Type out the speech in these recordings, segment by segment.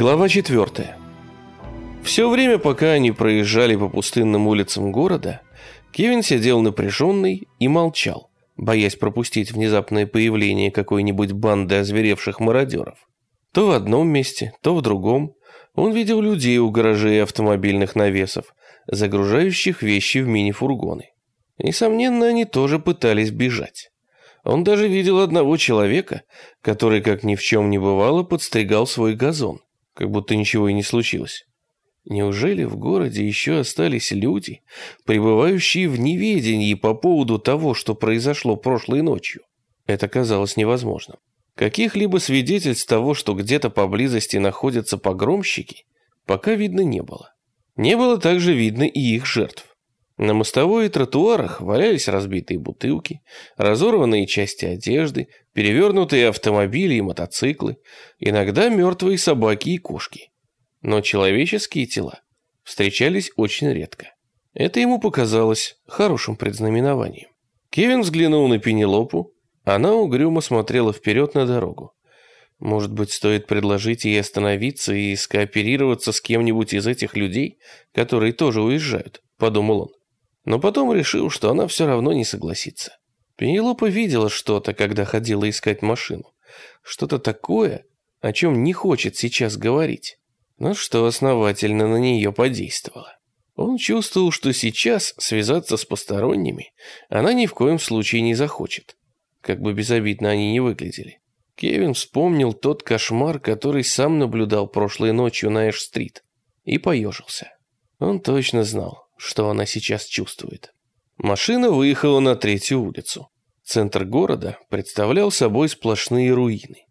Глава 4. Все время, пока они проезжали по пустынным улицам города, Кевин сидел напряженный и молчал, боясь пропустить внезапное появление какой-нибудь банды озверевших мародеров. То в одном месте, то в другом он видел людей у гаражей автомобильных навесов, загружающих вещи в мини-фургоны. Несомненно, они тоже пытались бежать. Он даже видел одного человека, который, как ни в чем не бывало, подстригал свой газон как будто ничего и не случилось. Неужели в городе еще остались люди, пребывающие в неведении по поводу того, что произошло прошлой ночью? Это казалось невозможным. Каких-либо свидетельств того, что где-то поблизости находятся погромщики, пока видно не было. Не было также видно и их жертв. На мостовой и тротуарах валялись разбитые бутылки, разорванные части одежды, перевернутые автомобили и мотоциклы, иногда мертвые собаки и кошки. Но человеческие тела встречались очень редко. Это ему показалось хорошим предзнаменованием. Кевин взглянул на Пенелопу, она угрюмо смотрела вперед на дорогу. Может быть, стоит предложить ей остановиться и скооперироваться с кем-нибудь из этих людей, которые тоже уезжают, подумал он но потом решил, что она все равно не согласится. Пенелопа видела что-то, когда ходила искать машину. Что-то такое, о чем не хочет сейчас говорить, но что основательно на нее подействовало. Он чувствовал, что сейчас связаться с посторонними она ни в коем случае не захочет, как бы безобидно они не выглядели. Кевин вспомнил тот кошмар, который сам наблюдал прошлой ночью на Эш-стрит, и поежился. Он точно знал, что она сейчас чувствует. Машина выехала на третью улицу. Центр города представлял собой сплошные руины.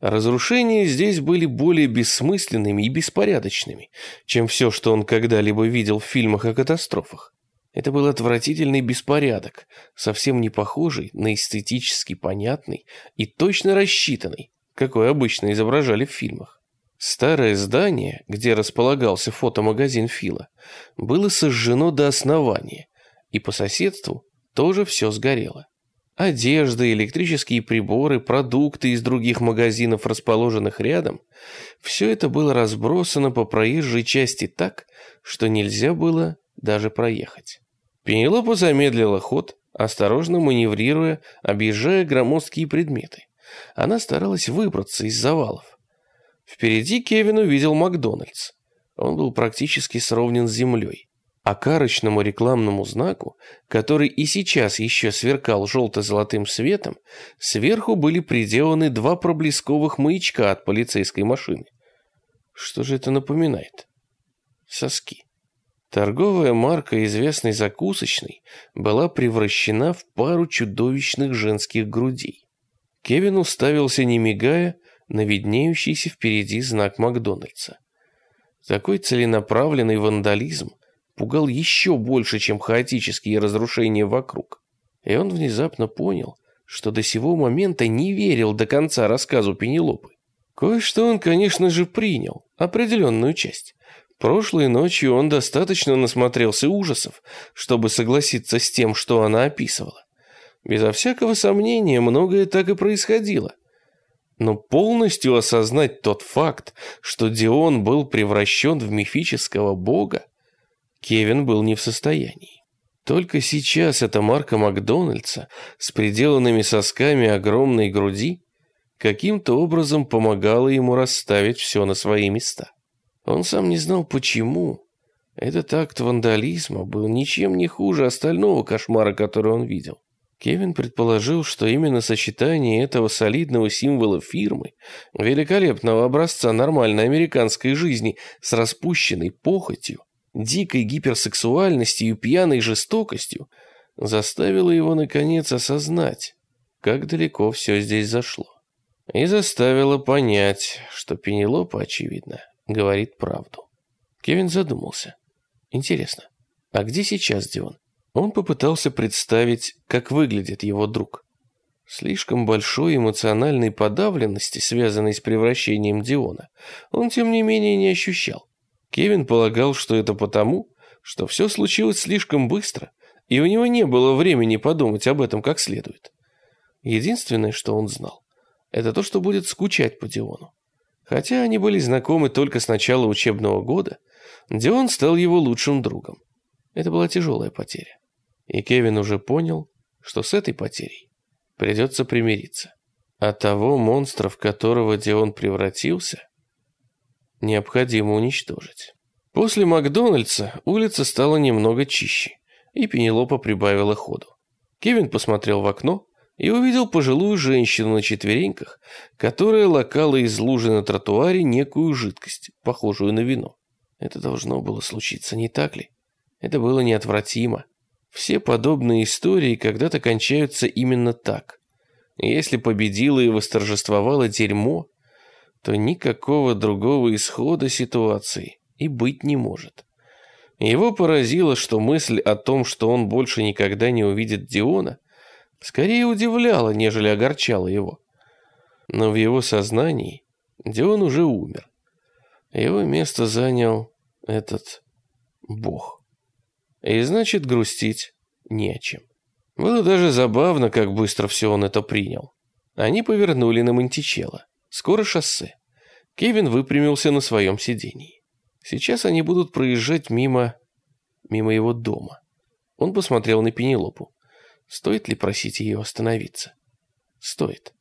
Разрушения здесь были более бессмысленными и беспорядочными, чем все, что он когда-либо видел в фильмах о катастрофах. Это был отвратительный беспорядок, совсем не похожий на эстетически понятный и точно рассчитанный, какой обычно изображали в фильмах. Старое здание, где располагался фотомагазин Фила, было сожжено до основания, и по соседству тоже все сгорело. Одежда, электрические приборы, продукты из других магазинов, расположенных рядом, все это было разбросано по проезжей части так, что нельзя было даже проехать. Пенелопа замедлила ход, осторожно маневрируя, объезжая громоздкие предметы. Она старалась выбраться из завалов. Впереди Кевин увидел Макдональдс. Он был практически сровнен с землей. А карочному рекламному знаку, который и сейчас еще сверкал желто-золотым светом, сверху были приделаны два проблесковых маячка от полицейской машины. Что же это напоминает? Соски. Торговая марка известной закусочной была превращена в пару чудовищных женских грудей. Кевин уставился, не мигая, на виднеющийся впереди знак Макдональдса. Такой целенаправленный вандализм пугал еще больше, чем хаотические разрушения вокруг. И он внезапно понял, что до сего момента не верил до конца рассказу Пенелопы. Кое-что он, конечно же, принял, определенную часть. Прошлой ночью он достаточно насмотрелся ужасов, чтобы согласиться с тем, что она описывала. Безо всякого сомнения, многое так и происходило – но полностью осознать тот факт, что Дион был превращен в мифического бога, Кевин был не в состоянии. Только сейчас эта марка Макдональдса с приделанными сосками огромной груди каким-то образом помогала ему расставить все на свои места. Он сам не знал почему. Этот акт вандализма был ничем не хуже остального кошмара, который он видел. Кевин предположил, что именно сочетание этого солидного символа фирмы, великолепного образца нормальной американской жизни с распущенной похотью, дикой гиперсексуальностью и пьяной жестокостью заставило его наконец осознать, как далеко все здесь зашло. И заставило понять, что Пенелопа, очевидно, говорит правду. Кевин задумался. Интересно, а где сейчас Дион? Он попытался представить, как выглядит его друг. Слишком большой эмоциональной подавленности, связанной с превращением Диона, он, тем не менее, не ощущал. Кевин полагал, что это потому, что все случилось слишком быстро, и у него не было времени подумать об этом как следует. Единственное, что он знал, это то, что будет скучать по Диону. Хотя они были знакомы только с начала учебного года, Дион стал его лучшим другом. Это была тяжелая потеря. И Кевин уже понял, что с этой потерей придется примириться. А того монстра, в которого Дион превратился, необходимо уничтожить. После Макдональдса улица стала немного чище, и Пенелопа прибавила ходу. Кевин посмотрел в окно и увидел пожилую женщину на четвереньках, которая лакала из лужи на тротуаре некую жидкость, похожую на вино. Это должно было случиться, не так ли? Это было неотвратимо. Все подобные истории когда-то кончаются именно так. Если победило и восторжествовало дерьмо, то никакого другого исхода ситуации и быть не может. Его поразило, что мысль о том, что он больше никогда не увидит Диона, скорее удивляла, нежели огорчала его. Но в его сознании Дион уже умер. Его место занял этот бог. И значит, грустить не о чем. Было даже забавно, как быстро все он это принял. Они повернули на Монтичелло. Скоро шоссе. Кевин выпрямился на своем сидении. Сейчас они будут проезжать мимо... мимо его дома. Он посмотрел на Пенелопу. Стоит ли просить ее остановиться? Стоит.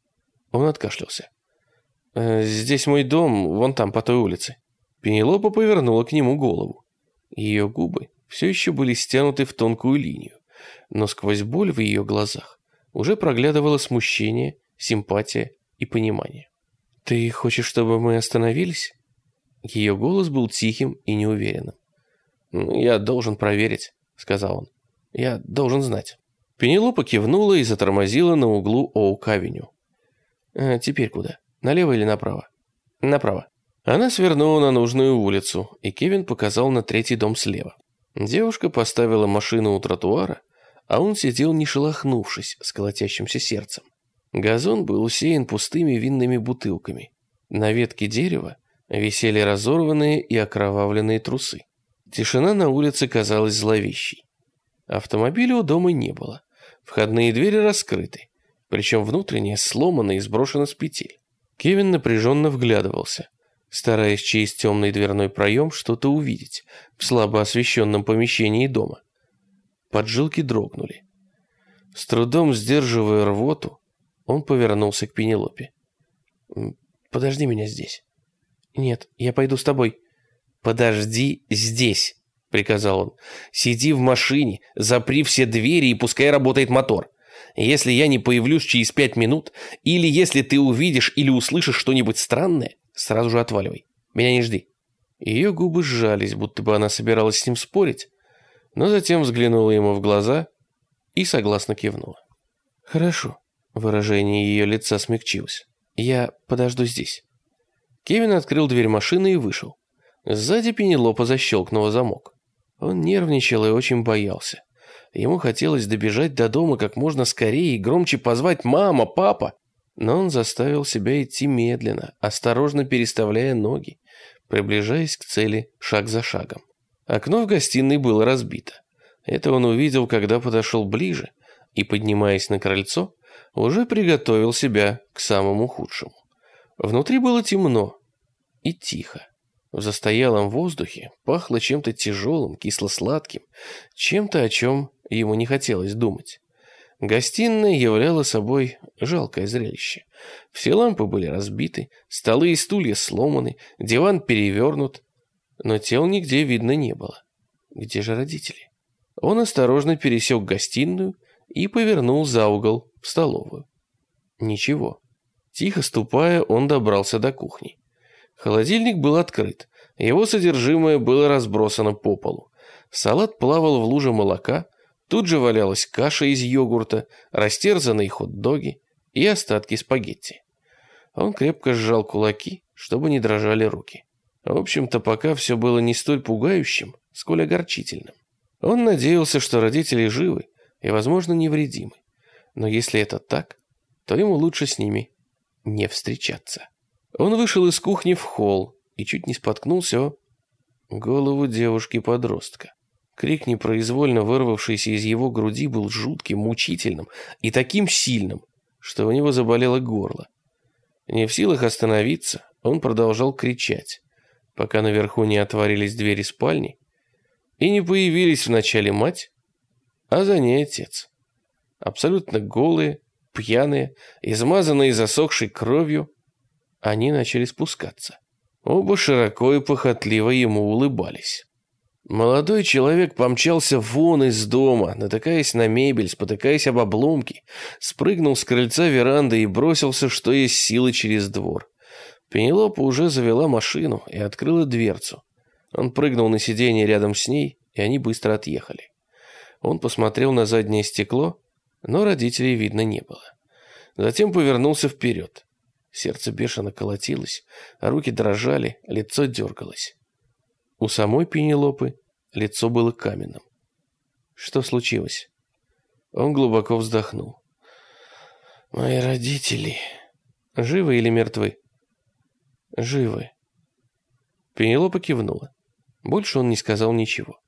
Он откашлялся. «Э, «Здесь мой дом, вон там, по той улице». Пенелопа повернула к нему голову. Ее губы все еще были стянуты в тонкую линию, но сквозь боль в ее глазах уже проглядывало смущение, симпатия и понимание. «Ты хочешь, чтобы мы остановились?» Ее голос был тихим и неуверенным. «Я должен проверить», — сказал он. «Я должен знать». Пенелопа кивнула и затормозила на углу Оук-авеню. «А теперь куда? Налево или направо?» «Направо». Она свернула на нужную улицу, и Кевин показал на третий дом слева. Девушка поставила машину у тротуара, а он сидел не шелохнувшись с колотящимся сердцем. Газон был усеян пустыми винными бутылками. На ветке дерева висели разорванные и окровавленные трусы. Тишина на улице казалась зловещей. Автомобиля у дома не было. Входные двери раскрыты, причем внутренняя сломана и сброшена с петель. Кевин напряженно вглядывался, стараясь через темный дверной проем что-то увидеть в слабо освещенном помещении дома. Поджилки дрогнули. С трудом сдерживая рвоту, он повернулся к Пенелопе. «Подожди меня здесь». «Нет, я пойду с тобой». «Подожди здесь», — приказал он. «Сиди в машине, запри все двери и пускай работает мотор. Если я не появлюсь через пять минут, или если ты увидишь или услышишь что-нибудь странное, сразу же отваливай. Меня не жди». Ее губы сжались, будто бы она собиралась с ним спорить, но затем взглянула ему в глаза и согласно кивнула. «Хорошо». Выражение ее лица смягчилось. «Я подожду здесь». Кевин открыл дверь машины и вышел. Сзади Пенелопа защелкнула замок. Он нервничал и очень боялся. Ему хотелось добежать до дома как можно скорее и громче позвать «мама», «папа». Но он заставил себя идти медленно, осторожно переставляя ноги, приближаясь к цели шаг за шагом. Окно в гостиной было разбито. Это он увидел, когда подошел ближе и, поднимаясь на крыльцо, уже приготовил себя к самому худшему. Внутри было темно и тихо. В застоялом воздухе пахло чем-то тяжелым, кисло-сладким, чем-то, о чем ему не хотелось думать. Гостиная являла собой жалкое зрелище. Все лампы были разбиты, столы и стулья сломаны, диван перевернут, но тел нигде видно не было. Где же родители? Он осторожно пересек гостиную и повернул за угол в столовую. Ничего. Тихо ступая, он добрался до кухни. Холодильник был открыт. Его содержимое было разбросано по полу. Салат плавал в луже молока, тут же валялась каша из йогурта, растерзанные хот-доги и остатки спагетти. Он крепко сжал кулаки, чтобы не дрожали руки. В общем-то, пока все было не столь пугающим, сколь огорчительным. Он надеялся, что родители живы и, возможно, невредимы. Но если это так, то ему лучше с ними не встречаться. Он вышел из кухни в холл и чуть не споткнулся о голову девушки-подростка. Крик, непроизвольно вырвавшийся из его груди, был жутким, мучительным и таким сильным, что у него заболело горло. Не в силах остановиться, он продолжал кричать, пока наверху не отворились двери спальни и не появились вначале мать, а за ней отец. Абсолютно голые, пьяные, измазанные засохшей кровью, они начали спускаться. Оба широко и похотливо ему улыбались. Молодой человек помчался вон из дома, натыкаясь на мебель, спотыкаясь об обломки, спрыгнул с крыльца веранды и бросился, что есть силы, через двор. Пенелопа уже завела машину и открыла дверцу. Он прыгнул на сиденье рядом с ней, и они быстро отъехали. Он посмотрел на заднее стекло, но родителей видно не было. Затем повернулся вперед. Сердце бешено колотилось, а руки дрожали, лицо дергалось. У самой Пенелопы лицо было каменным. Что случилось? Он глубоко вздохнул. «Мои родители...» «Живы или мертвы?» «Живы». Пенелопа кивнула. Больше он не сказал ничего.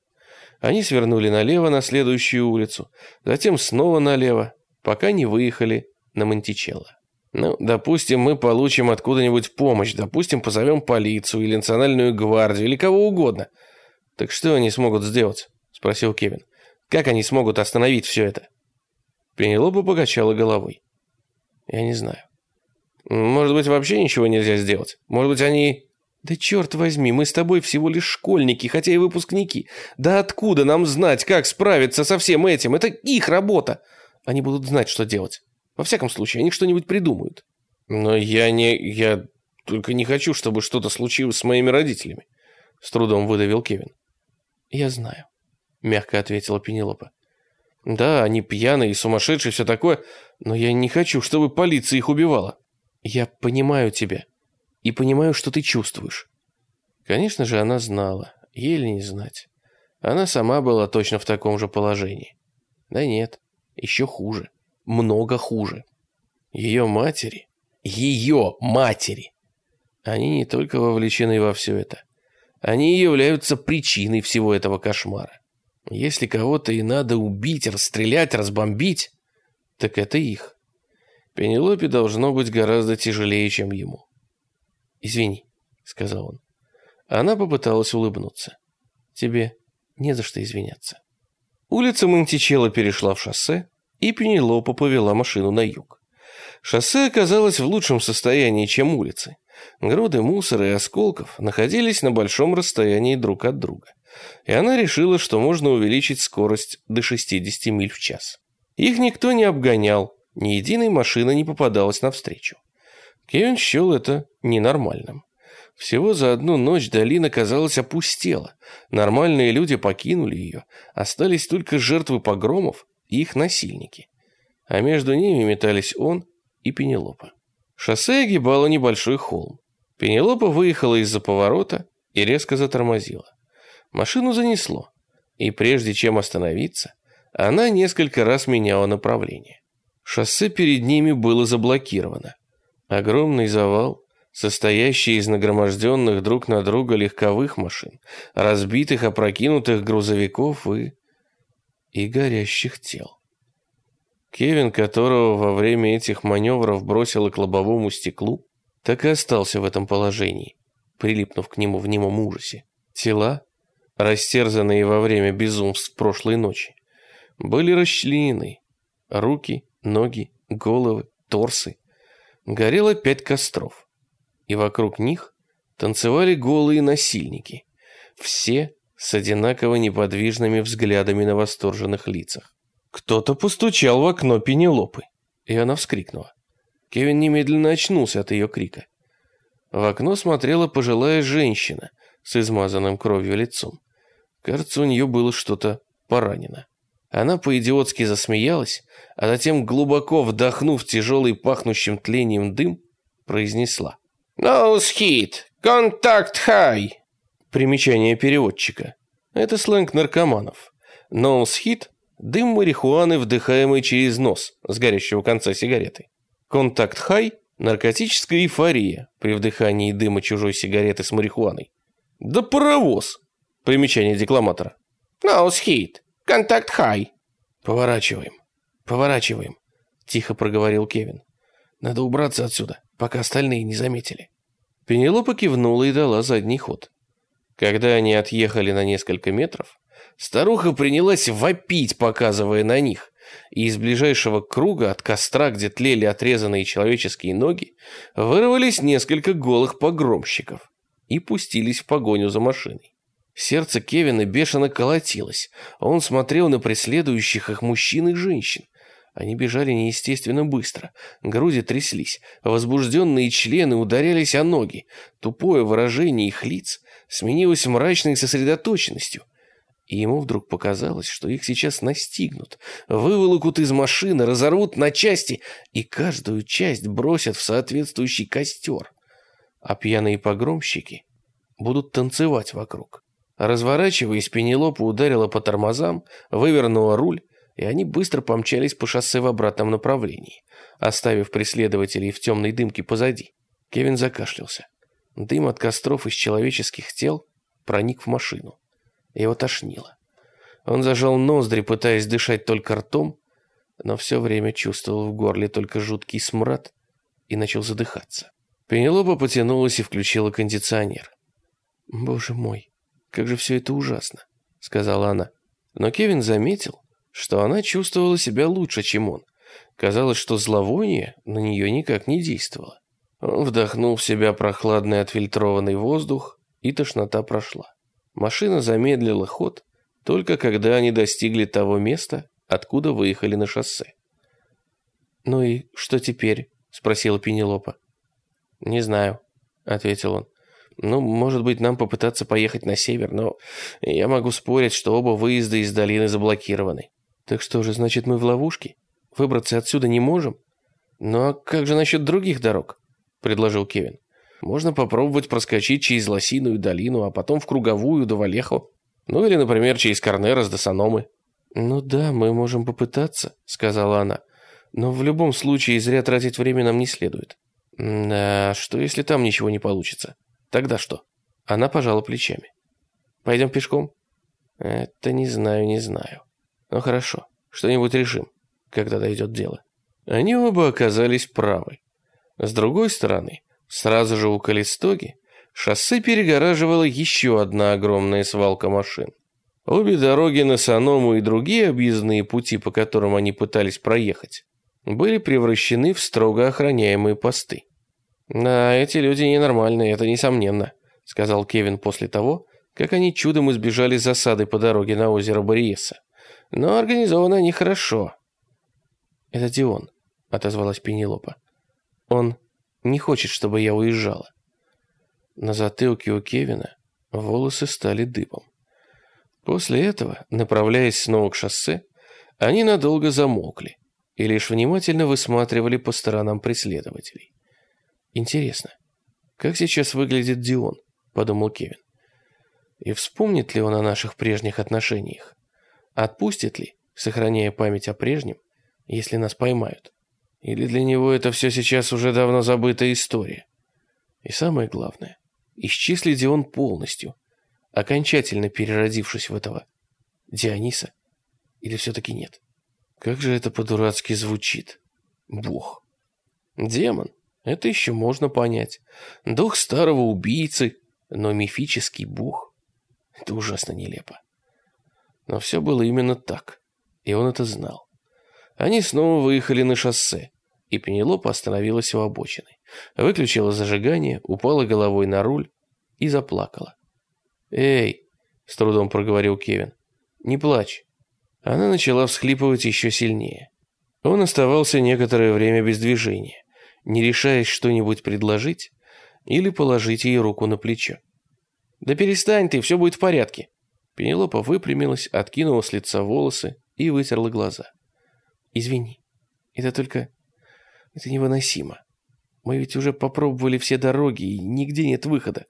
Они свернули налево на следующую улицу, затем снова налево, пока не выехали на Монтичелло. Ну, допустим, мы получим откуда-нибудь помощь, допустим, позовем полицию или национальную гвардию, или кого угодно. Так что они смогут сделать? Спросил Кевин. Как они смогут остановить все это? Пенелопа покачала головой. Я не знаю. Может быть, вообще ничего нельзя сделать? Может быть, они... Да черт возьми, мы с тобой всего лишь школьники, хотя и выпускники. Да откуда нам знать, как справиться со всем этим? Это их работа. Они будут знать, что делать. Во всяком случае, они что-нибудь придумают. Но я не... я только не хочу, чтобы что-то случилось с моими родителями. С трудом выдавил Кевин. Я знаю, мягко ответила Пенелопа. Да, они пьяные и сумасшедшие, все такое, но я не хочу, чтобы полиция их убивала. Я понимаю тебя и понимаю, что ты чувствуешь. Конечно же, она знала, ей ли не знать. Она сама была точно в таком же положении. Да нет, еще хуже много хуже. Ее матери, ее матери, они не только вовлечены во все это, они являются причиной всего этого кошмара. Если кого-то и надо убить, расстрелять, разбомбить, так это их. Пенелопе должно быть гораздо тяжелее, чем ему. «Извини», — сказал он. Она попыталась улыбнуться. «Тебе не за что извиняться». Улица Монтичелло перешла в шоссе, и Пенелопа повела машину на юг. Шоссе оказалось в лучшем состоянии, чем улицы. Груды мусора и осколков находились на большом расстоянии друг от друга, и она решила, что можно увеличить скорость до 60 миль в час. Их никто не обгонял, ни единой машины не попадалась навстречу. Кевин счел это ненормальным. Всего за одну ночь долина, казалось, опустела. Нормальные люди покинули ее. Остались только жертвы погромов их насильники. А между ними метались он и Пенелопа. Шоссе огибало небольшой холм. Пенелопа выехала из-за поворота и резко затормозила. Машину занесло, и прежде чем остановиться, она несколько раз меняла направление. Шоссе перед ними было заблокировано. Огромный завал, состоящий из нагроможденных друг на друга легковых машин, разбитых, опрокинутых грузовиков и и горящих тел. Кевин, которого во время этих маневров бросило к лобовому стеклу, так и остался в этом положении, прилипнув к нему в немом ужасе. Тела, растерзанные во время безумств прошлой ночи, были расчленены. Руки, ноги, головы, торсы. Горело пять костров. И вокруг них танцевали голые насильники. Все с одинаково неподвижными взглядами на восторженных лицах. Кто-то постучал в окно Пенелопы, и она вскрикнула. Кевин немедленно очнулся от ее крика. В окно смотрела пожилая женщина с измазанным кровью лицом. Кажется, у нее было что-то поранено. Она по-идиотски засмеялась, а затем, глубоко вдохнув тяжелый пахнущим тлением дым, произнесла. «Nose hit! Contact high!» Примечание переводчика. Это сленг наркоманов. Ноус-хит – дым марихуаны, вдыхаемый через нос с горящего конца сигареты. Контакт-хай – наркотическая эйфория при вдыхании дыма чужой сигареты с марихуаной. Да паровоз! Примечание декламатора. Ноус-хит. Контакт-хай. Поворачиваем. Поворачиваем. Тихо проговорил Кевин. Надо убраться отсюда, пока остальные не заметили. Пенелопа кивнула и дала задний ход. Когда они отъехали на несколько метров, старуха принялась вопить, показывая на них, и из ближайшего круга от костра, где тлели отрезанные человеческие ноги, вырвались несколько голых погромщиков и пустились в погоню за машиной. Сердце Кевина бешено колотилось, он смотрел на преследующих их мужчин и женщин, они бежали неестественно быстро, груди тряслись, возбужденные члены ударялись о ноги. Тупое выражение их лиц сменилось мрачной сосредоточенностью. И ему вдруг показалось, что их сейчас настигнут, выволокут из машины, разорвут на части и каждую часть бросят в соответствующий костер. А пьяные погромщики будут танцевать вокруг. Разворачиваясь, Пенелопа ударила по тормозам, вывернула руль, и они быстро помчались по шоссе в обратном направлении, оставив преследователей в темной дымке позади. Кевин закашлялся. Дым от костров из человеческих тел проник в машину. Его тошнило. Он зажал ноздри, пытаясь дышать только ртом, но все время чувствовал в горле только жуткий смрад и начал задыхаться. Пенелопа потянулась и включила кондиционер. «Боже мой, как же все это ужасно», — сказала она. Но Кевин заметил, что она чувствовала себя лучше, чем он. Казалось, что зловоние на нее никак не действовало. Он вдохнул в себя прохладный отфильтрованный воздух, и тошнота прошла. Машина замедлила ход, только когда они достигли того места, откуда выехали на шоссе. «Ну и что теперь?» — спросила Пенелопа. «Не знаю», — ответил он. «Ну, может быть, нам попытаться поехать на север, но я могу спорить, что оба выезда из долины заблокированы. Так что же, значит, мы в ловушке? Выбраться отсюда не можем? Ну а как же насчет других дорог? Предложил Кевин. Можно попробовать проскочить через Лосиную долину, а потом в Круговую до Валехо. Ну или, например, через Корнерос до Саномы. Ну да, мы можем попытаться, сказала она. Но в любом случае зря тратить время нам не следует. Да, что если там ничего не получится? Тогда что? Она пожала плечами. Пойдем пешком? Это не знаю, не знаю. Ну хорошо, что-нибудь решим, когда дойдет дело. Они оба оказались правы. С другой стороны, сразу же у Калистоги шоссе перегораживала еще одна огромная свалка машин. Обе дороги на Саному и другие объездные пути, по которым они пытались проехать, были превращены в строго охраняемые посты. «Да, эти люди ненормальные, это несомненно», — сказал Кевин после того, как они чудом избежали засады по дороге на озеро Бориеса. Но организованы они хорошо. Это Дион, отозвалась Пенелопа. Он не хочет, чтобы я уезжала. На затылке у Кевина волосы стали дыбом. После этого, направляясь снова к шоссе, они надолго замолкли и лишь внимательно высматривали по сторонам преследователей. «Интересно, как сейчас выглядит Дион?» – подумал Кевин. «И вспомнит ли он о наших прежних отношениях?» Отпустит ли, сохраняя память о прежнем, если нас поймают? Или для него это все сейчас уже давно забытая история? И самое главное, исчислит ли он полностью, окончательно переродившись в этого Диониса, или все-таки нет? Как же это по-дурацки звучит? Бог. Демон. Это еще можно понять. Дух старого убийцы, но мифический бог. Это ужасно нелепо. Но все было именно так, и он это знал. Они снова выехали на шоссе, и Пенелопа остановилась у обочины. Выключила зажигание, упала головой на руль и заплакала. «Эй!» — с трудом проговорил Кевин. «Не плачь». Она начала всхлипывать еще сильнее. Он оставался некоторое время без движения, не решаясь что-нибудь предложить или положить ей руку на плечо. «Да перестань ты, все будет в порядке», Пенелопа выпрямилась, откинула с лица волосы и вытерла глаза. «Извини, это только... это невыносимо. Мы ведь уже попробовали все дороги, и нигде нет выхода.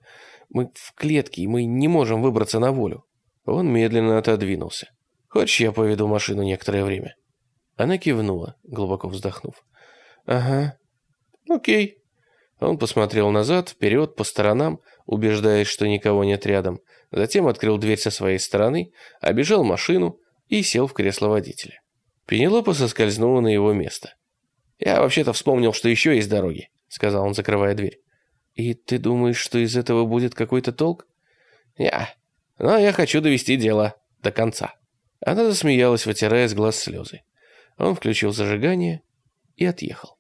Мы в клетке, и мы не можем выбраться на волю». Он медленно отодвинулся. «Хочешь, я поведу машину некоторое время?» Она кивнула, глубоко вздохнув. «Ага. Окей». Он посмотрел назад, вперед, по сторонам, убеждаясь, что никого нет рядом, затем открыл дверь со своей стороны, обежал машину и сел в кресло водителя. Пенелопа соскользнула на его место. «Я вообще-то вспомнил, что еще есть дороги», — сказал он, закрывая дверь. И ты думаешь, что из этого будет какой-то толк? Я. Но я хочу довести дело до конца. Она засмеялась, вытирая с глаз слезы. Он включил зажигание и отъехал.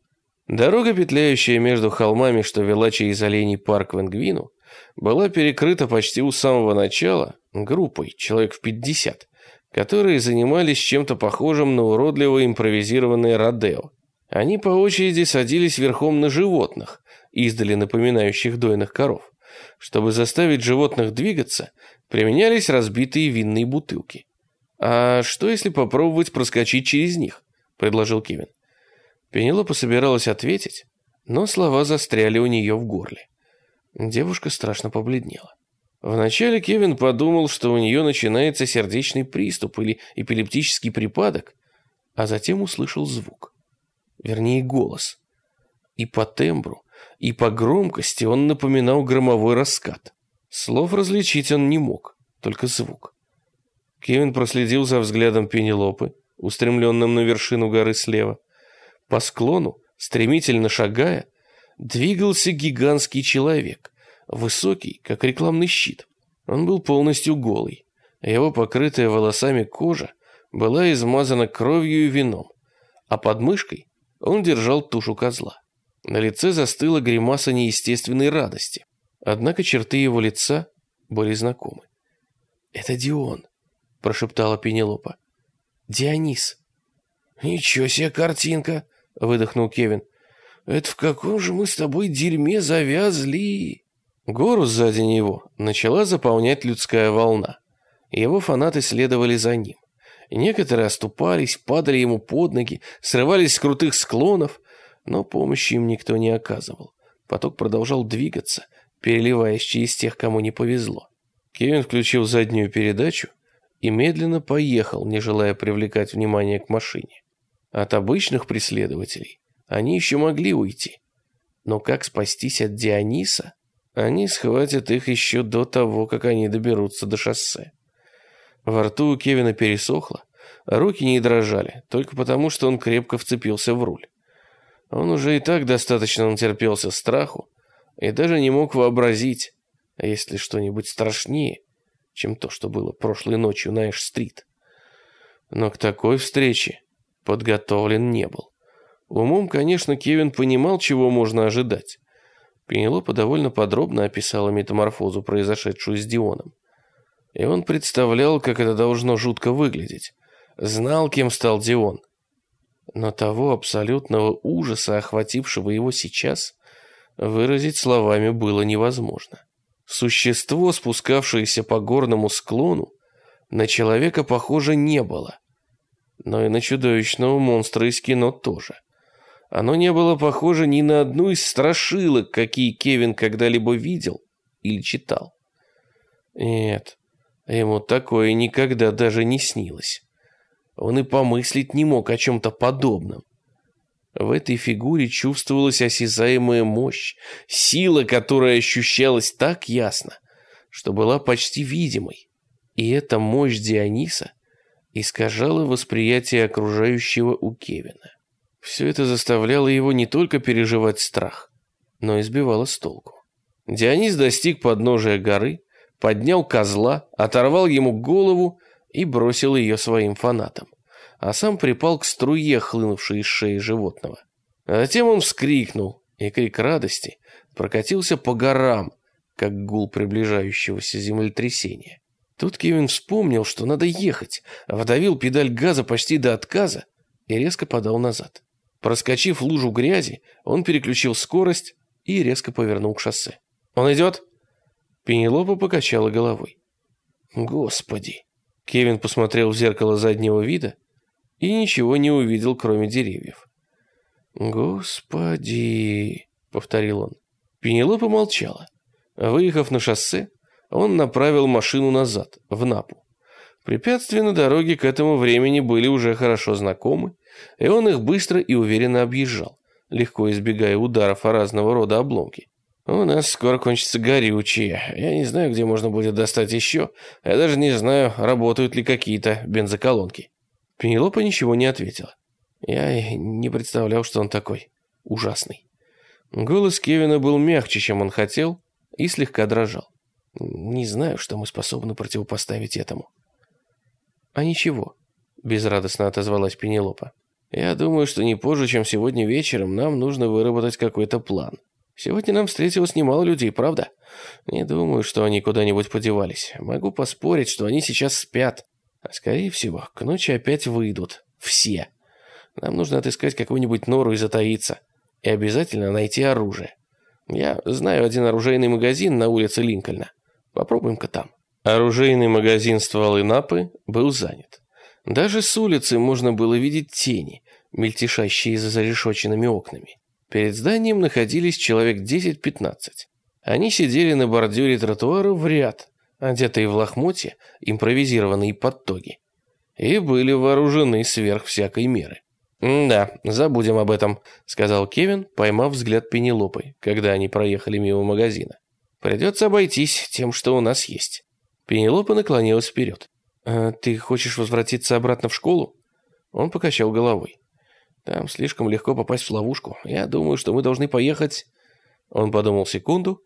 Дорога, петляющая между холмами, что вела через оленей парк в Энгвину, была перекрыта почти у самого начала группой, человек в 50, которые занимались чем-то похожим на уродливое импровизированное родео. Они по очереди садились верхом на животных, издали напоминающих дойных коров. Чтобы заставить животных двигаться, применялись разбитые винные бутылки. «А что, если попробовать проскочить через них?» – предложил Кевин. Пенелопа собиралась ответить, но слова застряли у нее в горле. Девушка страшно побледнела. Вначале Кевин подумал, что у нее начинается сердечный приступ или эпилептический припадок, а затем услышал звук. Вернее, голос. И по тембру, и по громкости он напоминал громовой раскат. Слов различить он не мог, только звук. Кевин проследил за взглядом Пенелопы, устремленным на вершину горы слева. По склону, стремительно шагая, двигался гигантский человек, высокий, как рекламный щит. Он был полностью голый. Его покрытая волосами кожа была измазана кровью и вином, а под мышкой он держал тушу козла. На лице застыла гримаса неестественной радости. Однако черты его лица были знакомы. «Это Дион», — прошептала Пенелопа. «Дионис». «Ничего себе картинка», — выдохнул Кевин. «Это в каком же мы с тобой дерьме завязли?» Гору сзади него начала заполнять людская волна. Его фанаты следовали за ним. Некоторые оступались, падали ему под ноги, срывались с крутых склонов, но помощи им никто не оказывал. Поток продолжал двигаться, переливаясь через тех, кому не повезло. Кевин включил заднюю передачу и медленно поехал, не желая привлекать внимание к машине. От обычных преследователей они еще могли уйти. Но как спастись от Диониса? Они схватят их еще до того, как они доберутся до шоссе. Во рту у Кевина пересохло, а руки не дрожали, только потому, что он крепко вцепился в руль. Он уже и так достаточно натерпелся страху и даже не мог вообразить, а есть ли что-нибудь страшнее, чем то, что было прошлой ночью на Эш-стрит. Но к такой встрече подготовлен не был. Умом, конечно, Кевин понимал, чего можно ожидать. Пенелопа довольно подробно описала метаморфозу, произошедшую с Дионом. И он представлял, как это должно жутко выглядеть. Знал, кем стал Дион. Но того абсолютного ужаса, охватившего его сейчас, выразить словами было невозможно. Существо, спускавшееся по горному склону, на человека похоже не было. Но и на чудовищного монстра из кино тоже. Оно не было похоже ни на одну из страшилок, какие Кевин когда-либо видел или читал. Нет, ему такое никогда даже не снилось. Он и помыслить не мог о чем-то подобном. В этой фигуре чувствовалась осязаемая мощь, сила, которая ощущалась так ясно, что была почти видимой. И эта мощь Диониса искажала восприятие окружающего у Кевина. Все это заставляло его не только переживать страх, но и сбивало с толку. Дионис достиг подножия горы, поднял козла, оторвал ему голову и бросил ее своим фанатам, а сам припал к струе, хлынувшей из шеи животного. А затем он вскрикнул, и крик радости прокатился по горам, как гул приближающегося землетрясения. Тут Кевин вспомнил, что надо ехать, вдавил педаль газа почти до отказа и резко подал назад. Проскочив лужу грязи, он переключил скорость и резко повернул к шоссе. «Он идет?» Пенелопа покачала головой. «Господи!» Кевин посмотрел в зеркало заднего вида и ничего не увидел, кроме деревьев. «Господи!» — повторил он. Пенелопа молчала. Выехав на шоссе, он направил машину назад, в Напу. Препятствия на дороге к этому времени были уже хорошо знакомы, и он их быстро и уверенно объезжал, легко избегая ударов о разного рода обломки. «У нас скоро кончится горючее. Я не знаю, где можно будет достать еще. Я даже не знаю, работают ли какие-то бензоколонки». Пенелопа ничего не ответила. Я не представлял, что он такой ужасный. Голос Кевина был мягче, чем он хотел, и слегка дрожал. «Не знаю, что мы способны противопоставить этому». «А ничего», — безрадостно отозвалась Пенелопа. «Я думаю, что не позже, чем сегодня вечером, нам нужно выработать какой-то план. Сегодня нам встретилось немало людей, правда? Не думаю, что они куда-нибудь подевались. Могу поспорить, что они сейчас спят. А скорее всего, к ночи опять выйдут. Все. Нам нужно отыскать какую-нибудь нору и затаиться. И обязательно найти оружие. Я знаю один оружейный магазин на улице Линкольна. Попробуем-ка там. Оружейный магазин стволы Напы был занят. Даже с улицы можно было видеть тени, мельтешащие за зарешоченными окнами. Перед зданием находились человек 10-15. Они сидели на бордюре тротуара в ряд, одетые в лохмотья, импровизированные подтоги, и были вооружены сверх всякой меры. «Да, забудем об этом», — сказал Кевин, поймав взгляд Пенелопы, когда они проехали мимо магазина. «Придется обойтись тем, что у нас есть». Пенелопа наклонилась вперед. «А «Ты хочешь возвратиться обратно в школу?» Он покачал головой. «Там слишком легко попасть в ловушку. Я думаю, что мы должны поехать...» Он подумал секунду,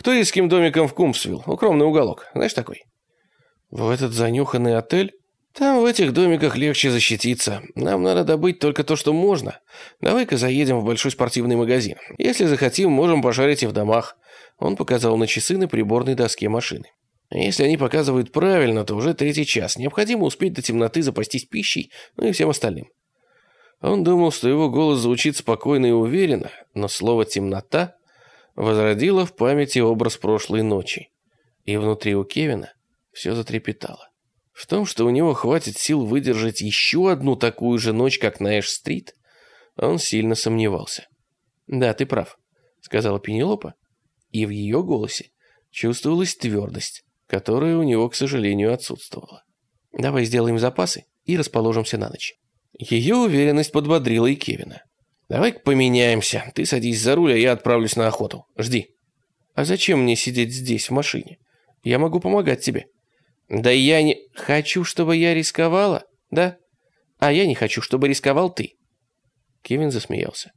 кто с кем домиком в Кумсвилл? Укромный уголок. Знаешь такой? В этот занюханный отель? Там в этих домиках легче защититься. Нам надо добыть только то, что можно. Давай-ка заедем в большой спортивный магазин. Если захотим, можем пошарить и в домах. Он показал на часы на приборной доске машины. Если они показывают правильно, то уже третий час. Необходимо успеть до темноты запастись пищей, ну и всем остальным. Он думал, что его голос звучит спокойно и уверенно, но слово «темнота» возродила в памяти образ прошлой ночи. И внутри у Кевина все затрепетало. В том, что у него хватит сил выдержать еще одну такую же ночь, как на Эш-стрит, он сильно сомневался. «Да, ты прав», — сказала Пенелопа, и в ее голосе чувствовалась твердость, которая у него, к сожалению, отсутствовала. «Давай сделаем запасы и расположимся на ночь». Ее уверенность подбодрила и Кевина. Давай-ка поменяемся. Ты садись за руль, а я отправлюсь на охоту. Жди. А зачем мне сидеть здесь, в машине? Я могу помогать тебе. Да я не... Хочу, чтобы я рисковала, да? А я не хочу, чтобы рисковал ты. Кевин засмеялся.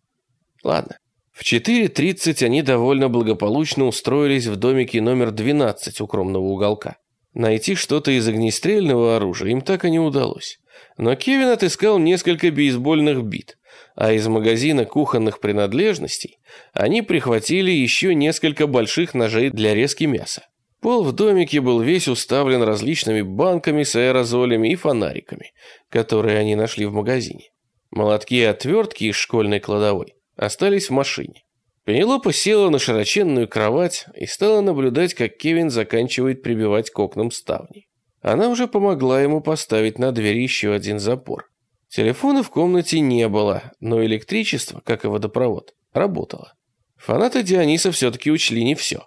Ладно. В 4.30 они довольно благополучно устроились в домике номер 12 укромного уголка. Найти что-то из огнестрельного оружия им так и не удалось. Но Кевин отыскал несколько бейсбольных бит, а из магазина кухонных принадлежностей они прихватили еще несколько больших ножей для резки мяса. Пол в домике был весь уставлен различными банками с аэрозолями и фонариками, которые они нашли в магазине. Молотки и отвертки из школьной кладовой остались в машине. Пенелопа села на широченную кровать и стала наблюдать, как Кевин заканчивает прибивать к окнам ставни. Она уже помогла ему поставить на дверь еще один запор. Телефона в комнате не было, но электричество, как и водопровод, работало. Фанаты Диониса все-таки учли не все.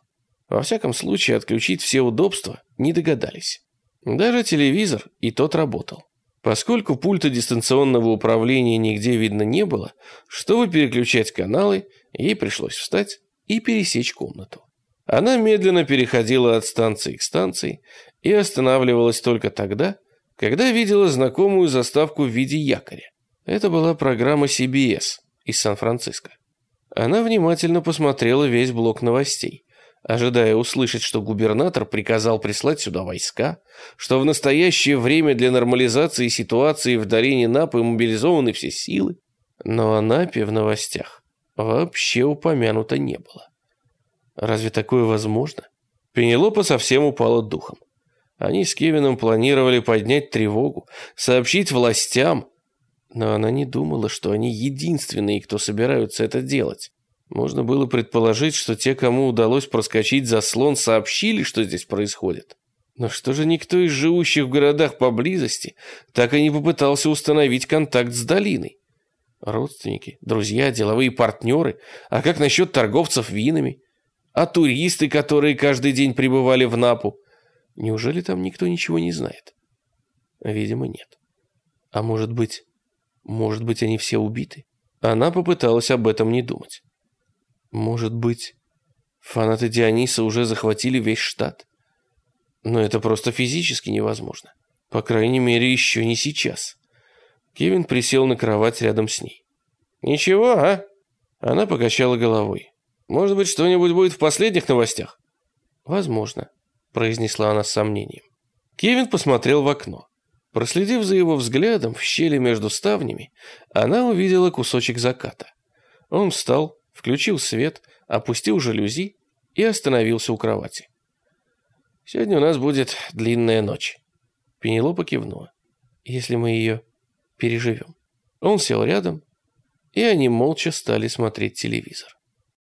Во всяком случае, отключить все удобства не догадались. Даже телевизор и тот работал. Поскольку пульта дистанционного управления нигде видно не было, чтобы переключать каналы, ей пришлось встать и пересечь комнату. Она медленно переходила от станции к станции и останавливалась только тогда, когда видела знакомую заставку в виде якоря. Это была программа CBS из Сан-Франциско. Она внимательно посмотрела весь блок новостей, ожидая услышать, что губернатор приказал прислать сюда войска, что в настоящее время для нормализации ситуации в долине Напы мобилизованы все силы. Но о Напе в новостях вообще упомянуто не было. Разве такое возможно? Пенелопа совсем упала духом. Они с Кевином планировали поднять тревогу, сообщить властям, но она не думала, что они единственные, кто собираются это делать. Можно было предположить, что те, кому удалось проскочить заслон, сообщили, что здесь происходит. Но что же никто из живущих в городах поблизости так и не попытался установить контакт с долиной? Родственники, друзья, деловые партнеры, а как насчет торговцев винами? А туристы, которые каждый день прибывали в Напу? Неужели там никто ничего не знает? Видимо, нет. А может быть, может быть, они все убиты? Она попыталась об этом не думать. Может быть, фанаты Диониса уже захватили весь штат? Но это просто физически невозможно. По крайней мере, еще не сейчас. Кевин присел на кровать рядом с ней. «Ничего, а?» Она покачала головой. Может быть, что-нибудь будет в последних новостях? Возможно, произнесла она с сомнением. Кевин посмотрел в окно. Проследив за его взглядом в щели между ставнями, она увидела кусочек заката. Он встал, включил свет, опустил жалюзи и остановился у кровати. «Сегодня у нас будет длинная ночь». Пенелопа кивнула. «Если мы ее переживем». Он сел рядом, и они молча стали смотреть телевизор.